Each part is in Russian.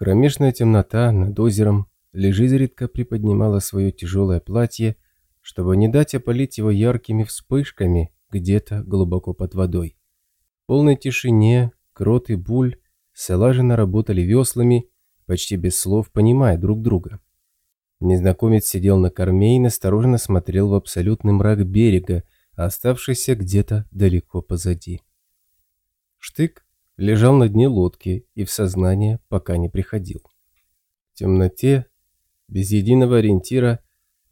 Кромешная темнота над озером лишь изредка приподнимала свое тяжелое платье, чтобы не дать опалить его яркими вспышками где-то глубоко под водой. В полной тишине Крот и Буль слаженно работали веслами, почти без слов понимая друг друга. Незнакомец сидел на корме и настороженно смотрел в абсолютный мрак берега, оставшийся где-то далеко позади. Штык лежал на дне лодки и в сознание пока не приходил. В темноте, без единого ориентира,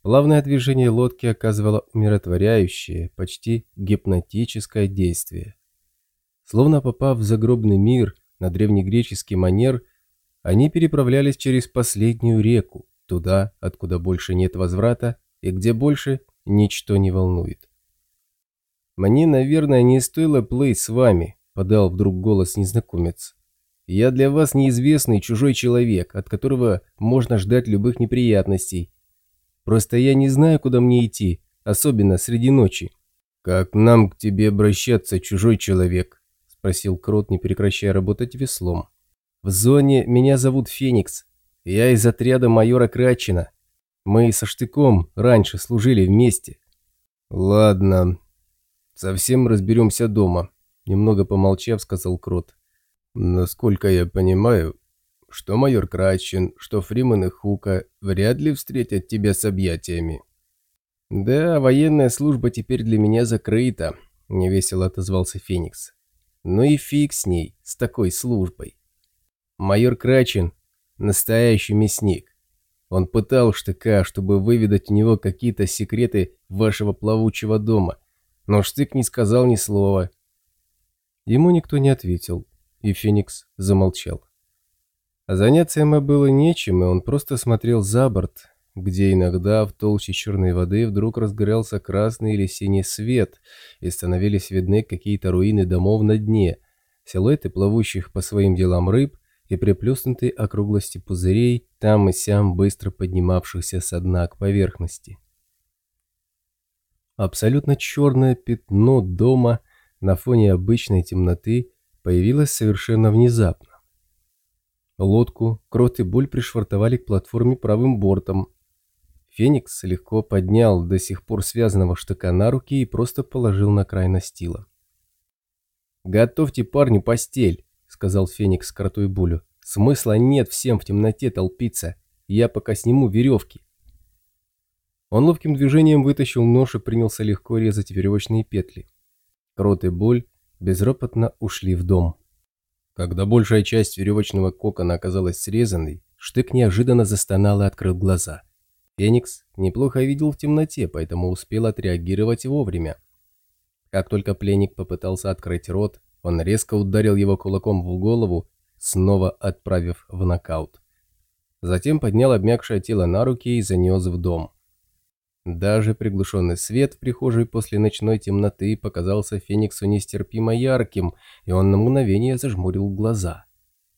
плавное движение лодки оказывало умиротворяющее, почти гипнотическое действие. Словно попав в загробный мир на древнегреческий манер, они переправлялись через последнюю реку, туда, откуда больше нет возврата и где больше ничто не волнует. «Мне, наверное, не стоило плыть с вами», подал вдруг голос незнакомец. «Я для вас неизвестный чужой человек, от которого можно ждать любых неприятностей. Просто я не знаю, куда мне идти, особенно среди ночи». «Как нам к тебе обращаться, чужой человек?» – спросил Крот, не прекращая работать веслом. «В зоне меня зовут Феникс. Я из отряда майора Крачина. Мы со Штыком раньше служили вместе». «Ладно, совсем разберемся дома», Немного помолчав, сказал Крот. «Насколько я понимаю, что майор Крачин, что Фриман и Хука вряд ли встретят тебя с объятиями». «Да, военная служба теперь для меня закрыта», — невесело отозвался Феникс. «Ну и фиг с ней, с такой службой. Майор Крачин — настоящий мясник. Он пытал Штыка, чтобы выведать у него какие-то секреты вашего плавучего дома, но Штык не сказал ни слова, Ему никто не ответил, и Феникс замолчал. А заняться ему было нечем, и он просто смотрел за борт, где иногда в толще черной воды вдруг разгорался красный или синий свет, и становились видны какие-то руины домов на дне, силуэты плавущих по своим делам рыб и приплюснутые округлости пузырей, там и сям быстро поднимавшихся со дна к поверхности. Абсолютно черное пятно дома на фоне обычной темноты появилась совершенно внезапно. Лодку Крот и Буль пришвартовали к платформе правым бортом. Феникс легко поднял до сих пор связанного штыка на руки и просто положил на край настила. «Готовьте парню постель», — сказал Феникс Кроту и Булю. «Смысла нет всем в темноте толпиться. Я пока сниму веревки». Он ловким движением вытащил нож и принялся легко резать веревочные петли. Крот и Боль безропотно ушли в дом. Когда большая часть веревочного кокона оказалась срезанной, Штык неожиданно застонал и открыл глаза. Феникс неплохо видел в темноте, поэтому успел отреагировать вовремя. Как только пленник попытался открыть рот, он резко ударил его кулаком в голову, снова отправив в нокаут. Затем поднял обмякшее тело на руки и занес в дом. Даже приглушенный свет в прихожей после ночной темноты показался Фениксу нестерпимо ярким, и он на мгновение зажмурил глаза.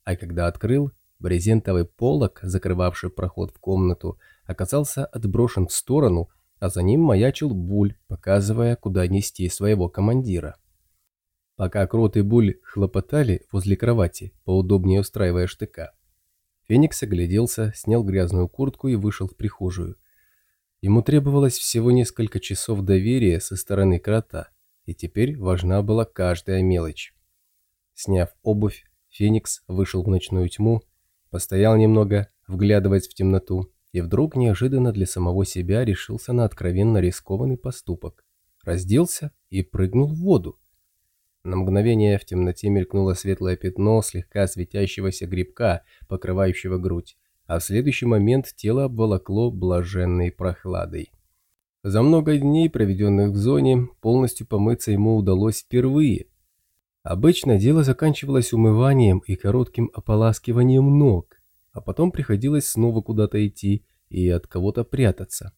А когда открыл, брезентовый полог, закрывавший проход в комнату, оказался отброшен в сторону, а за ним маячил Буль, показывая, куда нести своего командира. Пока Крот и Буль хлопотали возле кровати, поудобнее устраивая штыка, Феникс огляделся, снял грязную куртку и вышел в прихожую. Ему требовалось всего несколько часов доверия со стороны крота, и теперь важна была каждая мелочь. Сняв обувь, Феникс вышел в ночную тьму, постоял немного, вглядываясь в темноту, и вдруг неожиданно для самого себя решился на откровенно рискованный поступок. Разделся и прыгнул в воду. На мгновение в темноте мелькнуло светлое пятно слегка светящегося грибка, покрывающего грудь а в следующий момент тело обволокло блаженной прохладой. За много дней, проведенных в зоне, полностью помыться ему удалось впервые. Обычно дело заканчивалось умыванием и коротким ополаскиванием ног, а потом приходилось снова куда-то идти и от кого-то прятаться.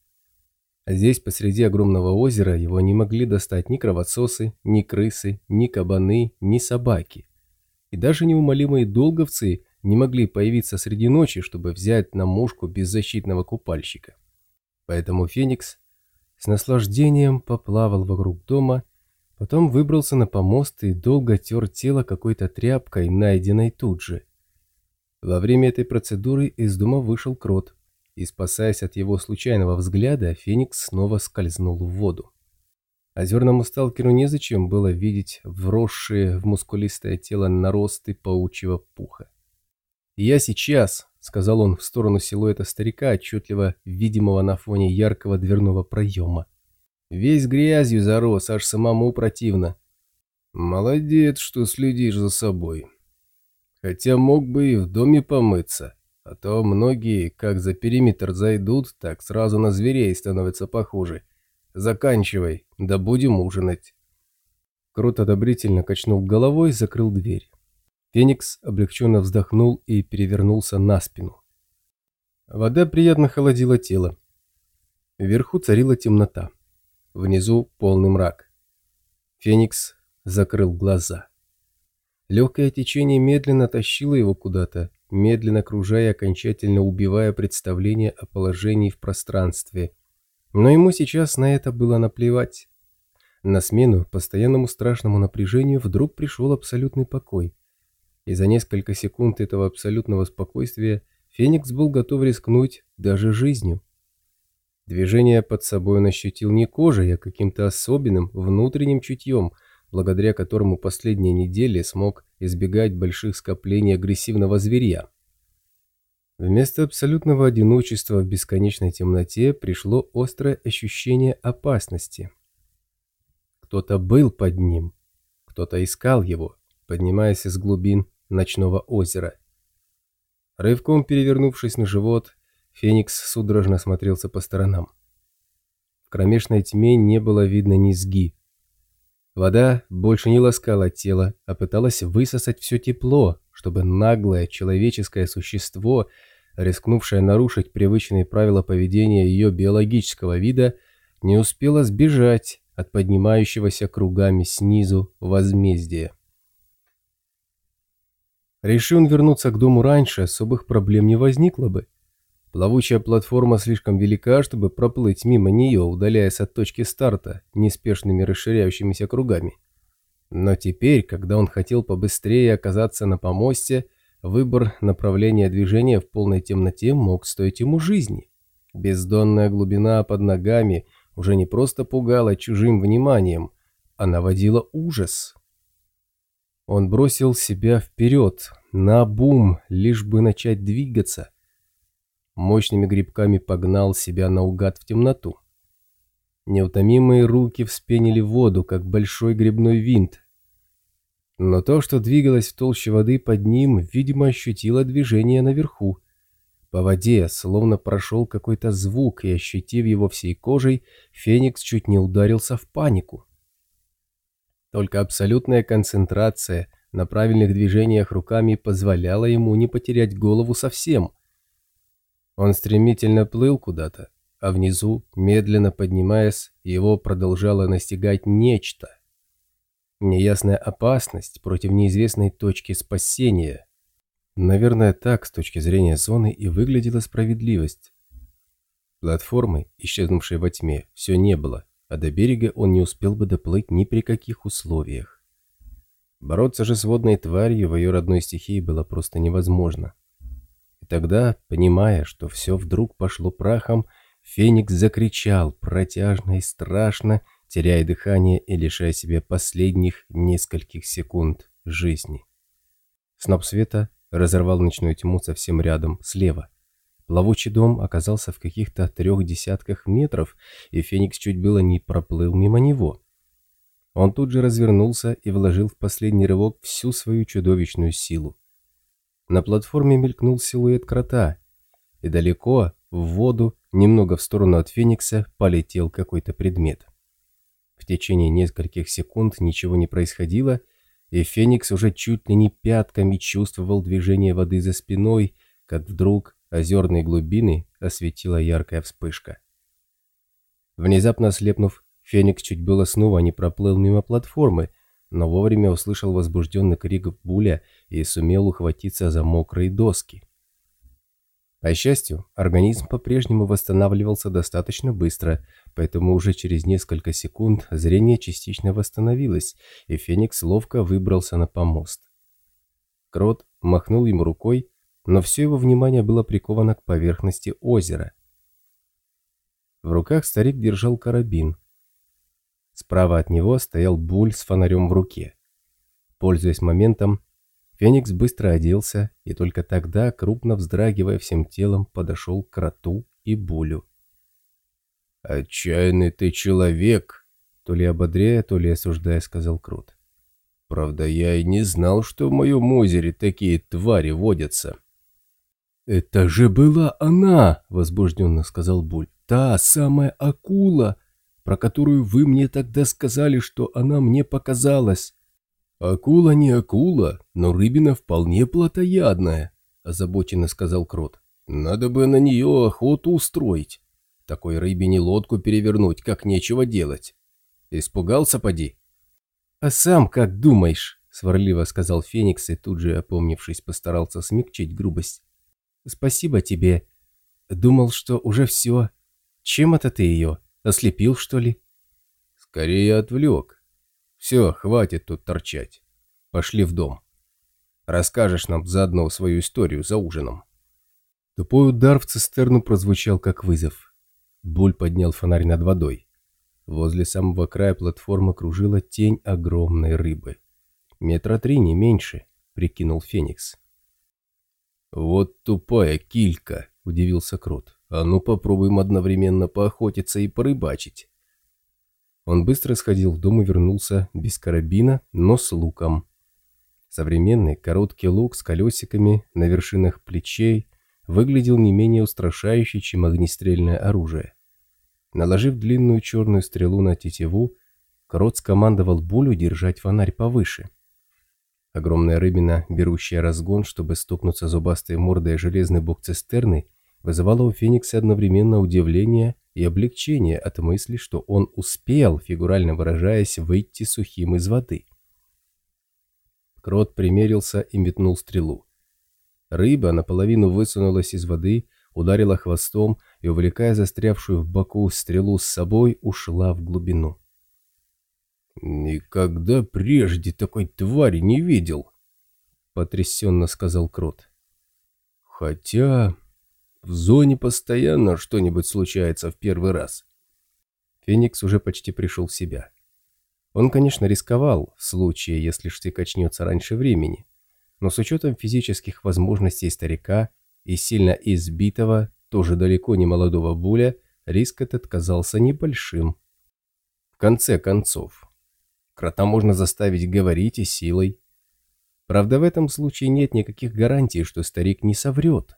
Здесь, посреди огромного озера, его не могли достать ни кровососы, ни крысы, ни кабаны, ни собаки. И даже неумолимые долговцы не могли появиться среди ночи, чтобы взять на мушку беззащитного купальщика. Поэтому Феникс с наслаждением поплавал вокруг дома, потом выбрался на помост и долго тер тело какой-то тряпкой, найденной тут же. Во время этой процедуры из дома вышел крот, и, спасаясь от его случайного взгляда, Феникс снова скользнул в воду. Озерному сталкеру незачем было видеть вросшие в мускулистое тело наросты паучьего пуха. «Я сейчас», — сказал он в сторону силуэта старика, отчетливо видимого на фоне яркого дверного проема. «Весь грязью зарос, аж самому противно». «Молодец, что следишь за собой. Хотя мог бы и в доме помыться, а то многие, как за периметр зайдут, так сразу на зверей становятся похожи. Заканчивай, да будем ужинать». Крут одобрительно качнул головой и закрыл дверь. Феникс облегченно вздохнул и перевернулся на спину. Вода приятно холодила тело. Вверху царила темнота. Внизу полный мрак. Феникс закрыл глаза. Легкое течение медленно тащило его куда-то, медленно кружая и окончательно убивая представление о положении в пространстве. Но ему сейчас на это было наплевать. На смену постоянному страшному напряжению вдруг пришел абсолютный покой и за несколько секунд этого абсолютного спокойствия Феникс был готов рискнуть даже жизнью. Движение под собой он ощутил не кожей, а каким-то особенным внутренним чутьем, благодаря которому последние недели смог избегать больших скоплений агрессивного зверя. Вместо абсолютного одиночества в бесконечной темноте пришло острое ощущение опасности. Кто-то был под ним, кто-то искал его, поднимаясь из глубин ночного озера. Рывком перевернувшись на живот, Феникс судорожно смотрелся по сторонам. В кромешной тьме не было видно низги. Вода больше не ласкала тело, а пыталась высосать все тепло, чтобы наглое человеческое существо, рискнувшее нарушить привычные правила поведения ее биологического вида, не успело сбежать от поднимающегося кругами снизу возмездия. Решил он вернуться к дому раньше, особых проблем не возникло бы. Плавучая платформа слишком велика, чтобы проплыть мимо нее, удаляясь от точки старта неспешными расширяющимися кругами. Но теперь, когда он хотел побыстрее оказаться на помосте, выбор направления движения в полной темноте мог стоить ему жизни. Бездонная глубина под ногами уже не просто пугала чужим вниманием, а наводила ужас. Он бросил себя вперед, на бум, лишь бы начать двигаться. Мощными грибками погнал себя наугад в темноту. Неутомимые руки вспенили воду, как большой грибной винт. Но то, что двигалось в толще воды под ним, видимо, ощутило движение наверху. По воде словно прошел какой-то звук, и, ощутив его всей кожей, Феникс чуть не ударился в панику. Только абсолютная концентрация на правильных движениях руками позволяла ему не потерять голову совсем. Он стремительно плыл куда-то, а внизу, медленно поднимаясь, его продолжало настигать нечто. Неясная опасность против неизвестной точки спасения. Наверное, так, с точки зрения зоны, и выглядела справедливость. Платформы, исчезнувшей во тьме, все не было а до берега он не успел бы доплыть ни при каких условиях. Бороться же с водной тварью в ее родной стихии было просто невозможно. И тогда, понимая, что все вдруг пошло прахом, Феникс закричал протяжно и страшно, теряя дыхание и лишая себя последних нескольких секунд жизни. Сноп света разорвал ночную тьму совсем рядом, слева. Плавучий дом оказался в каких-то трех десятках метров, и Феникс чуть было не проплыл мимо него. Он тут же развернулся и вложил в последний рывок всю свою чудовищную силу. На платформе мелькнул силуэт крота, и далеко, в воду, немного в сторону от Феникса, полетел какой-то предмет. В течение нескольких секунд ничего не происходило, и Феникс уже чуть ли не пятками чувствовал движение воды за спиной, как вдруг озерные глубины осветила яркая вспышка. Внезапно ослепнув, Феникс чуть было снова не проплыл мимо платформы, но вовремя услышал возбужденный крик Буля и сумел ухватиться за мокрые доски. По счастью, организм по-прежнему восстанавливался достаточно быстро, поэтому уже через несколько секунд зрение частично восстановилось, и Феникс ловко выбрался на помост. Крот махнул ему рукой, но все его внимание было приковано к поверхности озера. В руках старик держал карабин. Справа от него стоял Буль с фонарем в руке. Пользуясь моментом, Феникс быстро оделся и только тогда, крупно вздрагивая всем телом, подошел к кроту и Булю. «Отчаянный ты человек!» То ли ободряя, то ли осуждая, сказал Крут. «Правда, я и не знал, что в моем озере такие твари водятся». «Это же была она!» — возбужденно сказал Буль. «Та самая акула, про которую вы мне тогда сказали, что она мне показалась». «Акула не акула, но рыбина вполне плотоядная», — озабоченно сказал Крот. «Надо бы на нее охоту устроить. Такой рыбине лодку перевернуть, как нечего делать. Испугался, поди?» «А сам как думаешь?» — сварливо сказал Феникс и тут же, опомнившись, постарался смягчить грубость. «Спасибо тебе. Думал, что уже все. Чем это ты ее? Ослепил, что ли?» «Скорее отвлек. Все, хватит тут торчать. Пошли в дом. Расскажешь нам заодно свою историю за ужином». Тупой удар в цистерну прозвучал как вызов. Буль поднял фонарь над водой. Возле самого края платформы кружила тень огромной рыбы. Метра три, не меньше, прикинул Феникс. «Вот тупая килька», — удивился Крот. «А ну попробуем одновременно поохотиться и порыбачить». Он быстро сходил в дом и вернулся без карабина, но с луком. Современный короткий лук с колесиками на вершинах плечей выглядел не менее устрашающе, чем огнестрельное оружие. Наложив длинную черную стрелу на тетиву, Крот скомандовал Булю держать фонарь повыше. Огромная рыбина, берущая разгон, чтобы стукнуться зубастой мордой железный бок цистерны, вызывала у Феникса одновременно удивление и облегчение от мысли, что он успел, фигурально выражаясь, выйти сухим из воды. Крот примерился и метнул стрелу. Рыба наполовину высунулась из воды, ударила хвостом и, увлекая застрявшую в боку стрелу с собой, ушла в глубину. «Никогда прежде такой твари не видел», — потрясенно сказал Крот. «Хотя в зоне постоянно что-нибудь случается в первый раз». Феникс уже почти пришел в себя. Он, конечно, рисковал в случае, если штык очнется раньше времени, но с учетом физических возможностей старика и сильно избитого, тоже далеко не молодого Буля, риск этот казался небольшим. В конце концов, крота можно заставить говорить и силой. Правда, в этом случае нет никаких гарантий, что старик не соврет.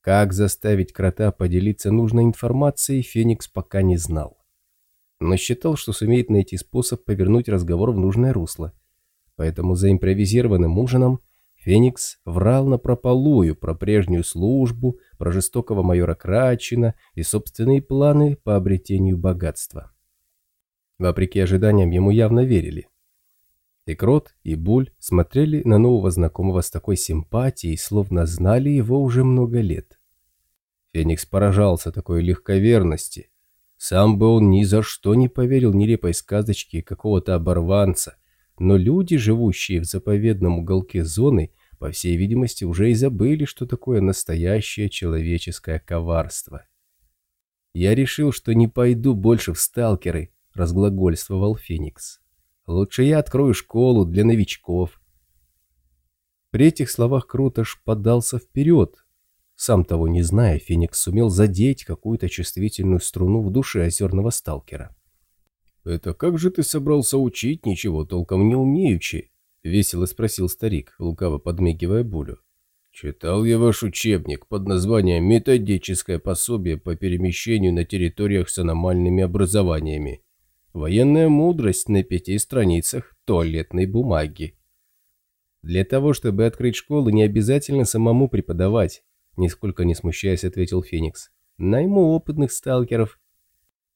Как заставить крота поделиться нужной информацией, Феникс пока не знал. Но считал, что сумеет найти способ повернуть разговор в нужное русло. Поэтому за импровизированным ужином Феникс врал напропалую про прежнюю службу, про жестокого майора Крачина и собственные планы по обретению богатства. Вопреки ожиданиям ему явно верили. И Крот, и Буль смотрели на нового знакомого с такой симпатией, словно знали его уже много лет. Феникс поражался такой легковерности. Сам бы он ни за что не поверил нелепой сказочке какого-то оборванца, но люди, живущие в заповедном уголке зоны, по всей видимости, уже и забыли, что такое настоящее человеческое коварство. «Я решил, что не пойду больше в сталкеры», — разглагольствовал Феникс. «Лучше я открою школу для новичков». При этих словах Крутош подался вперед. Сам того не зная, Феникс сумел задеть какую-то чувствительную струну в душе озерного сталкера. «Это как же ты собрался учить, ничего толком не умеючи?» — весело спросил старик, лукаво подмигивая Булю. «Читал я ваш учебник под названием «Методическое пособие по перемещению на территориях с аномальными образованиями». Военная мудрость на пяти страницах туалетной бумаги. Для того, чтобы открыть школу, не обязательно самому преподавать, нисколько не смущаясь, ответил Феникс. Найму опытных сталкеров,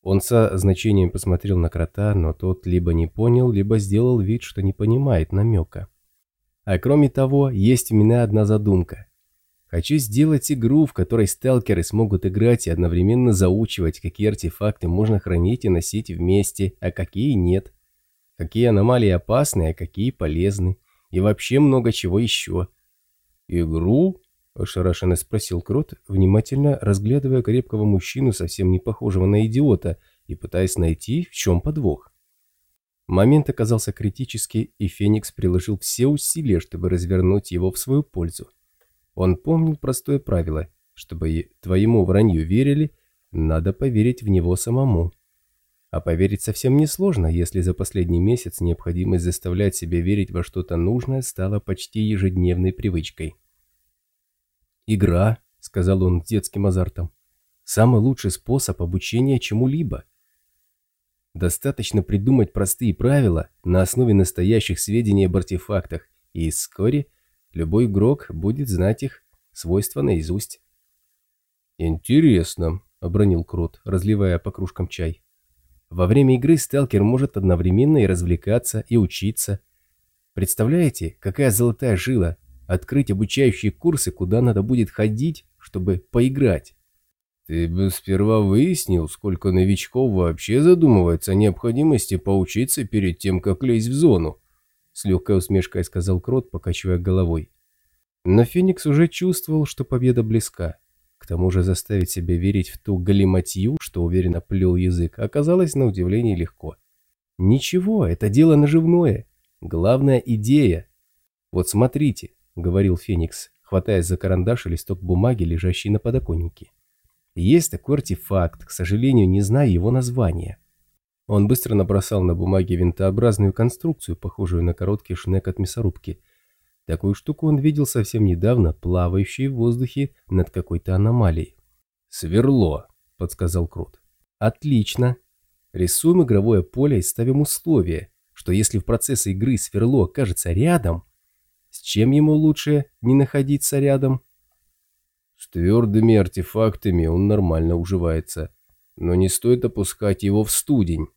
он со значением посмотрел на крота, но тот либо не понял, либо сделал вид, что не понимает намека. А кроме того, есть у меня одна задумка. Хочу сделать игру, в которой сталкеры смогут играть и одновременно заучивать, какие артефакты можно хранить и носить вместе, а какие нет. Какие аномалии опасны, а какие полезны. И вообще много чего еще. «Игру?» — ошарашенно спросил Крот, внимательно разглядывая крепкого мужчину, совсем не похожего на идиота, и пытаясь найти, в чем подвох. Момент оказался критический, и Феникс приложил все усилия, чтобы развернуть его в свою пользу. Он помнил простое правило – чтобы твоему вранью верили, надо поверить в него самому. А поверить совсем несложно, если за последний месяц необходимость заставлять себя верить во что-то нужное стала почти ежедневной привычкой. «Игра», — сказал он с детским азартом, — «самый лучший способ обучения чему-либо». Достаточно придумать простые правила на основе настоящих сведений об артефактах, и вскоре любой игрок будет знать их свойства наизусть. «Интересно», — обронил Крот, разливая по кружкам чай. «Во время игры сталкер может одновременно и развлекаться, и учиться. Представляете, какая золотая жила открыть обучающие курсы, куда надо будет ходить, чтобы поиграть?» «Ты бы сперва выяснил, сколько новичков вообще задумывается о необходимости поучиться перед тем, как лезть в зону», с легкой усмешкой сказал Крот, покачивая головой. Но Феникс уже чувствовал, что победа близка. К тому же заставить себя верить в ту галиматью, что уверенно плел язык, оказалось на удивление легко. «Ничего, это дело наживное. Главная идея. Вот смотрите», — говорил Феникс, хватаясь за карандаш и листок бумаги, лежащий на подоконнике. Есть такой артефакт, к сожалению, не знаю его названия. Он быстро набросал на бумаге винтообразную конструкцию, похожую на короткий шнек от мясорубки. Такую штуку он видел совсем недавно, плавающей в воздухе над какой-то аномалией. «Сверло», — подсказал Крут. «Отлично. Рисуем игровое поле и ставим условие, что если в процессе игры сверло окажется рядом, с чем ему лучше не находиться рядом?» С твердыми артефактами он нормально уживается, но не стоит опускать его в студень.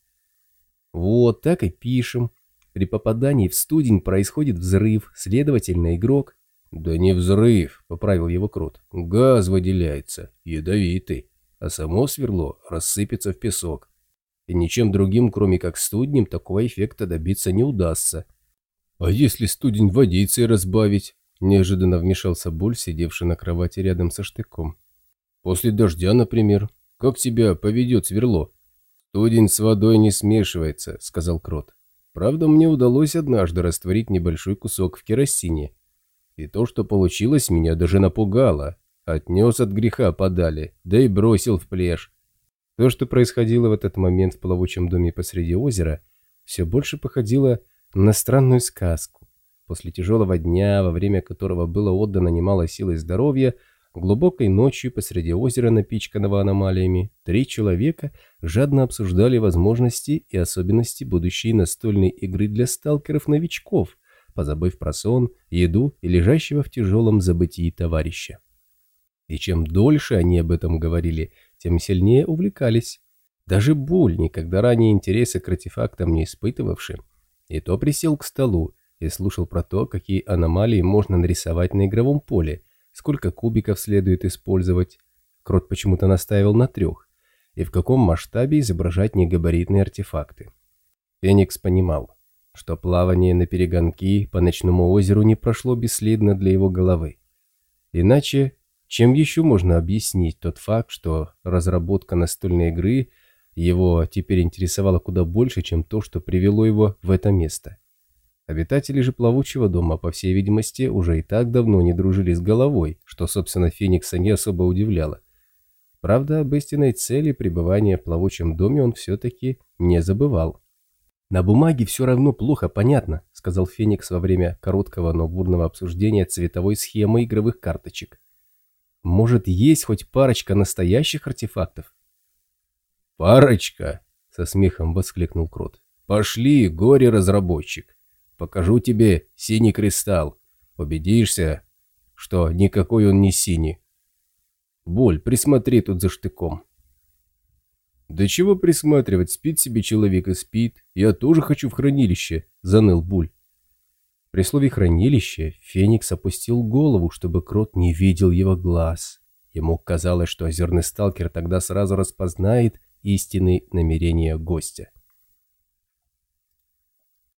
Вот так и пишем. При попадании в студень происходит взрыв, следовательно, игрок... «Да не взрыв», — поправил его Крут. «Газ выделяется, ядовитый, а само сверло рассыпется в песок. И ничем другим, кроме как студнем, такого эффекта добиться не удастся». «А если студень водицей разбавить?» Неожиданно вмешался Буль, сидевший на кровати рядом со штыком. «После дождя, например. Как тебя поведет сверло?» «Студень с водой не смешивается», — сказал Крот. «Правда, мне удалось однажды растворить небольшой кусок в керосине. И то, что получилось, меня даже напугало. Отнес от греха подали, да и бросил в плешь». То, что происходило в этот момент в плавучем доме посреди озера, все больше походило на странную сказку. После тяжелого дня, во время которого было отдано немало сил и здоровья, глубокой ночью посреди озера, напичканного аномалиями, три человека жадно обсуждали возможности и особенности будущей настольной игры для сталкеров-новичков, позабыв про сон, еду и лежащего в тяжелом забытии товарища. И чем дольше они об этом говорили, тем сильнее увлекались. Даже Буль, никогда ранее интереса к артефактам не испытывавший, и то присел к столу, и слушал про то, какие аномалии можно нарисовать на игровом поле, сколько кубиков следует использовать. Крот почему-то настаивал на трех, и в каком масштабе изображать негабаритные артефакты. Феникс понимал, что плавание на перегонки по ночному озеру не прошло бесследно для его головы. Иначе, чем еще можно объяснить тот факт, что разработка настольной игры его теперь интересовала куда больше, чем то, что привело его в это место? Обитатели же плавучего дома, по всей видимости, уже и так давно не дружили с головой, что, собственно, Феникса не особо удивляло. Правда, об истинной цели пребывания в плавучем доме он все-таки не забывал. «На бумаге все равно плохо понятно», — сказал Феникс во время короткого, но бурного обсуждения цветовой схемы игровых карточек. «Может, есть хоть парочка настоящих артефактов?» «Парочка!» — со смехом воскликнул Крот. «Пошли, горе-разработчик!» Покажу тебе синий кристалл. Убедишься, что никакой он не синий. Боль, присмотри тут за штыком. Да чего присматривать, спит себе человек и спит. Я тоже хочу в хранилище, заныл Буль. При слове «хранилище» Феникс опустил голову, чтобы Крот не видел его глаз. Ему казалось, что озерный сталкер тогда сразу распознает истинные намерения гостя.